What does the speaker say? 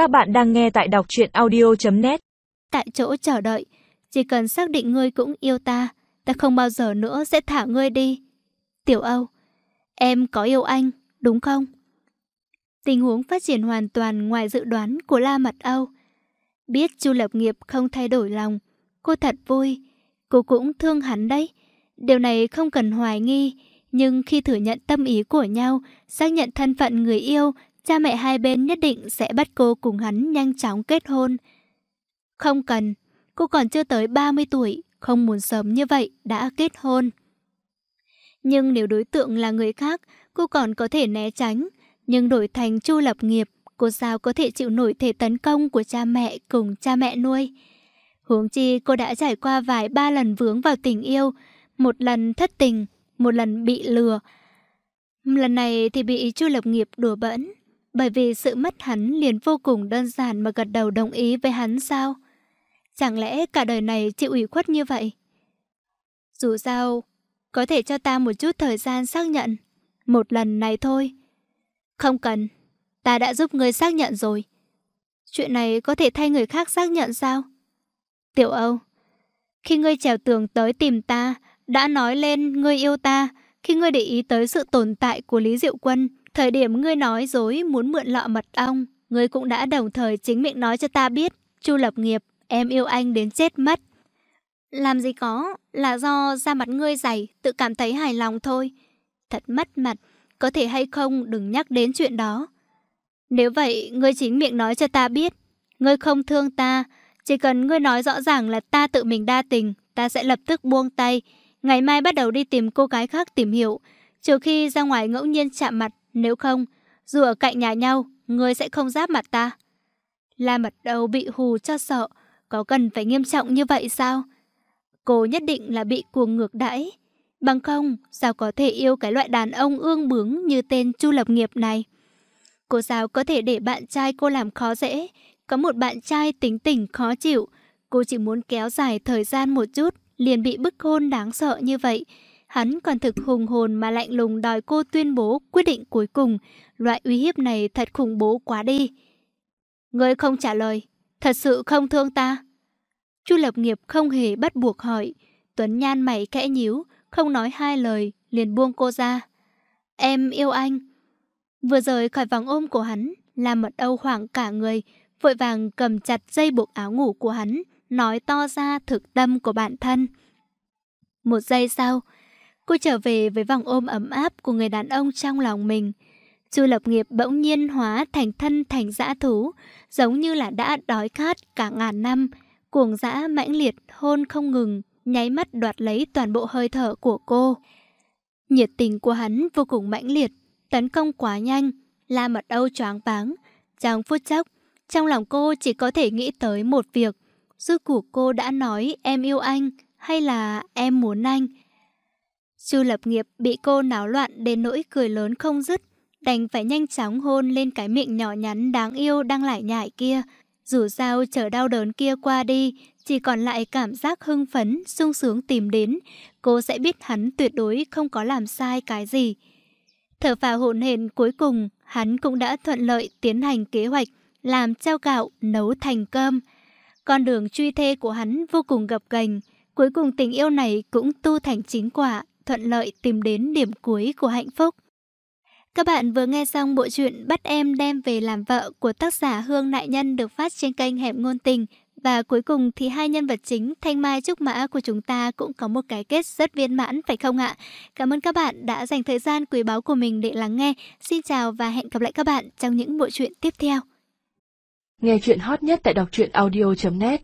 Các bạn đang nghe tại đọc truyện audio.net Tại chỗ chờ đợi, chỉ cần xác định ngươi cũng yêu ta, ta không bao giờ nữa sẽ thả ngươi đi. Tiểu Âu, em có yêu anh, đúng không? Tình huống phát triển hoàn toàn ngoài dự đoán của La Mật Âu. Biết Chu Lập Nghiệp không thay đổi lòng, cô thật vui, cô cũng thương hắn đấy. Điều này không cần hoài nghi, nhưng khi thừa nhận tâm ý của nhau, xác nhận thân phận người yêu, cha mẹ hai bên nhất định sẽ bắt cô cùng hắn nhanh chóng kết hôn. Không cần, cô còn chưa tới 30 tuổi, không muốn sớm như vậy đã kết hôn. Nhưng nếu đối tượng là người khác, cô còn có thể né tránh, nhưng đổi thành Chu Lập Nghiệp, cô sao có thể chịu nổi thể tấn công của cha mẹ cùng cha mẹ nuôi. Huống chi cô đã trải qua vài ba lần vướng vào tình yêu, một lần thất tình, một lần bị lừa. Lần này thì bị Chu Lập Nghiệp đùa bỡn, bởi vì sự mất hắn liền vô cùng đơn giản mà gật đầu đồng ý với hắn sao? Chẳng lẽ cả đời này chịu ủy khuất như vậy? Dù sao, có thể cho ta một chút thời gian xác nhận. Một lần này thôi. Không cần, ta đã giúp ngươi xác nhận rồi. Chuyện này có thể thay người khác xác nhận sao? Tiểu Âu, khi ngươi trèo tường tới tìm ta, đã nói lên ngươi yêu ta. Khi ngươi để ý tới sự tồn tại của Lý Diệu Quân, thời điểm ngươi nói dối muốn mượn lọ mật ong, ngươi cũng đã đồng thời chính miệng nói cho ta biết, Chu Lập Nghiệp, em yêu anh đến chết mất. Làm gì có, là do da mặt ngươi dày, tự cảm thấy hài lòng thôi. Thật mất mặt, có thể hay không đừng nhắc đến chuyện đó. Nếu vậy, ngươi chính miệng nói cho ta biết, ngươi không thương ta, chỉ cần ngươi nói rõ ràng là ta tự mình đa tình, ta sẽ lập tức buông tay. Ngày mai bắt đầu đi tìm cô gái khác tìm hiểu, trừ khi ra ngoài ngẫu nhiên chạm mặt, nếu không, dù ở cạnh nhà nhau, ngươi sẽ không giáp mặt ta. La mật đầu bị hù cho sợ, có cần phải nghiêm trọng như vậy sao? Cô nhất định là bị cuồng ngược đãi. Bằng không, sao có thể yêu cái loại đàn ông ương bướng như tên Chu Lập Nghiệp này? Cô sao có thể để bạn trai cô làm khó dễ? Có một bạn trai tính tình khó chịu. Cô chỉ muốn kéo dài thời gian một chút, liền bị bức hôn đáng sợ như vậy. Hắn còn thực hùng hồn mà lạnh lùng đòi cô tuyên bố quyết định cuối cùng. Loại uy hiếp này thật khủng bố quá đi. Ngươi không trả lời, thật sự không thương ta. Chu Lập Nghiệp không hề bắt buộc hỏi. Tuấn Nhan mày kẽ nhíu, không nói hai lời, liền buông cô ra. Em yêu anh. Vừa rời khỏi vòng ôm của hắn, làm mật âu hoảng cả người, vội vàng cầm chặt dây buộc áo ngủ của hắn, nói to ra thực tâm của bản thân. Một giây sau, cô trở về với vòng ôm ấm áp của người đàn ông trong lòng mình. Chu Lập Nghiệp bỗng nhiên hóa thành thân thành dã thú, giống như là đã đói khát cả ngàn năm, cuồng dã mãnh liệt hôn không ngừng, nháy mắt đoạt lấy toàn bộ hơi thở của cô. Nhiệt tình của hắn vô cùng mãnh liệt, tấn công quá nhanh, La Mật Âu choáng váng. Trong phút chốc, trong lòng cô chỉ có thể nghĩ tới một việc. Rốt cuộc cô đã nói em yêu anh hay là em muốn anh? Chu lập nghiệp bị cô náo loạn đến nỗi cười lớn không dứt, đành phải nhanh chóng hôn lên cái miệng nhỏ nhắn đáng yêu đang lải nhải kia. Dù sao chờ đau đớn kia qua đi, chỉ còn lại cảm giác hưng phấn, sung sướng tìm đến, cô sẽ biết hắn tuyệt đối không có làm sai cái gì. Thở phào hồn hển cuối cùng, hắn cũng đã thuận lợi tiến hành kế hoạch làm trao gạo nấu thành cơm. Con đường truy thê của hắn vô cùng gập ghềnh, cuối cùng tình yêu này cũng tu thành chính quả, thuận lợi tìm đến điểm cuối của hạnh phúc. Các bạn vừa nghe xong bộ truyện Bắt em đem về làm vợ của tác giả Hương Nại Nhân được phát trên kênh Hẻm Ngôn Tình. Và cuối cùng thì hai nhân vật chính Thanh Mai Trúc Mã của chúng ta cũng có một cái kết rất viên mãn, phải không ạ? Cảm ơn các bạn đã dành thời gian quý báu của mình để lắng nghe. Xin chào và hẹn gặp lại các bạn trong những bộ truyện tiếp theo. Nghe chuyện hot nhất tại đọc truyện audio.net